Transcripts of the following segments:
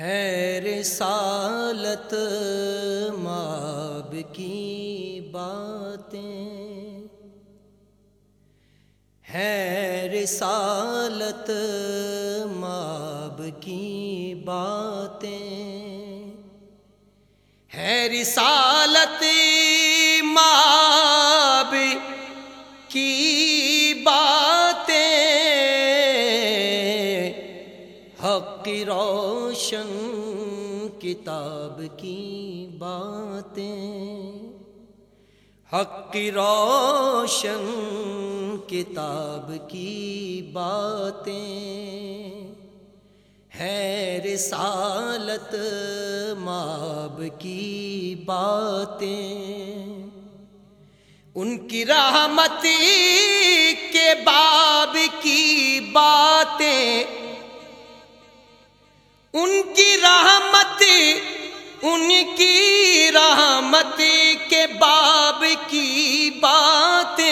ہے رسالت ماب کی باتیں۔ ہے رسالت ماب کی باتیں۔ ہے رسالت ماب کی باتیں۔ حق روشن کتاب کی باتیں۔ حق روشن کتاب کی باتیں۔ ہے رسالت ماب کی باتیں۔ ان کی رحمتی کے باب کی باتیں۔ ان کی رحمت، ان کی رحمت کے باب کی باتیں۔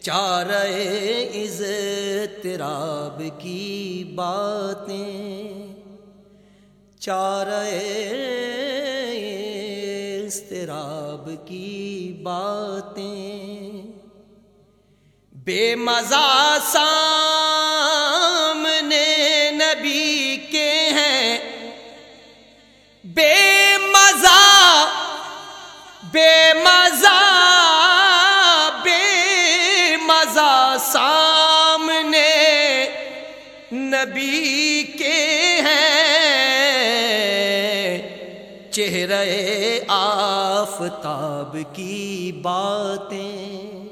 چار عز تراب کی باتیں۔ چار استراب کی باتیں۔ بے مزہ سامنے بے مزہ بے مزہ سامنے نبی کے ہیں۔ چہرے آفتاب کی باتیں۔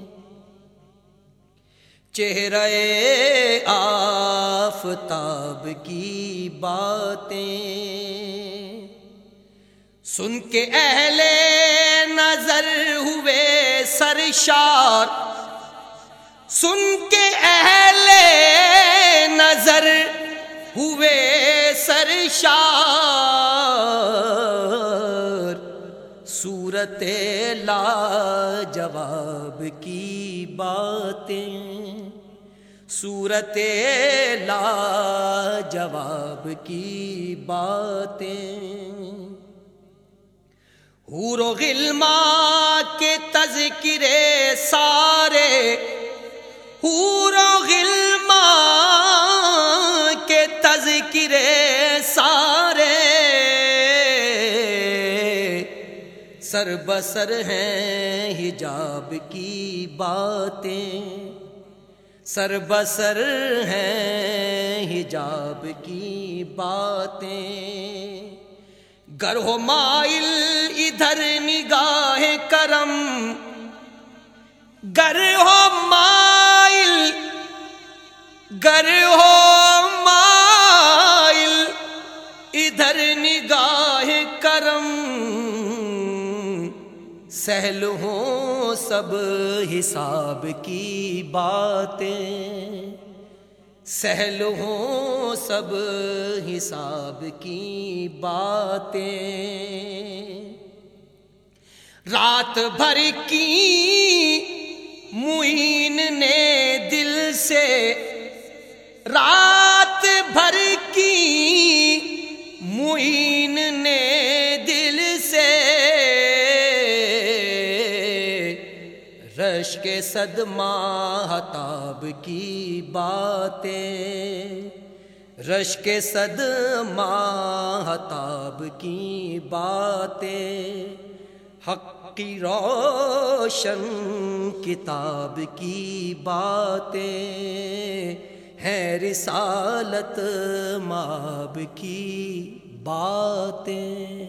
چہرے آفتاب کی باتیں۔ سن کے اہل نظر ہوئے سرشار سن کے اہل نظر ہوئے سرشار صورت لا جواب کی باتیں۔ صورت لا جواب کی باتیں۔ حور و غلما کے تذکرے سارے۔ حور و غلما کے تذکرے سارے۔ سر بسر ہیں حجاب کی باتیں۔ سر بسر ہیں حجاب کی باتیں۔ گر ہو مائل، ادھر نگاہ کرم۔ گر ہو مائل، گر ہو مائل، ادھر نگاہ کرم۔ سہل ہوں سب حساب کی باتیں۔ سہل ہوں سب حساب کی باتیں۔ رات بھر کی معین نے دل سے رات بھر کی معین نے دل سے رش کے صدمہ حتاب کی باتیں۔ رش کے صدمہ حتاب کی باتیں۔ حق کی روشن کتاب کی باتیں۔ ہیں رسالت ماب کی باتیں۔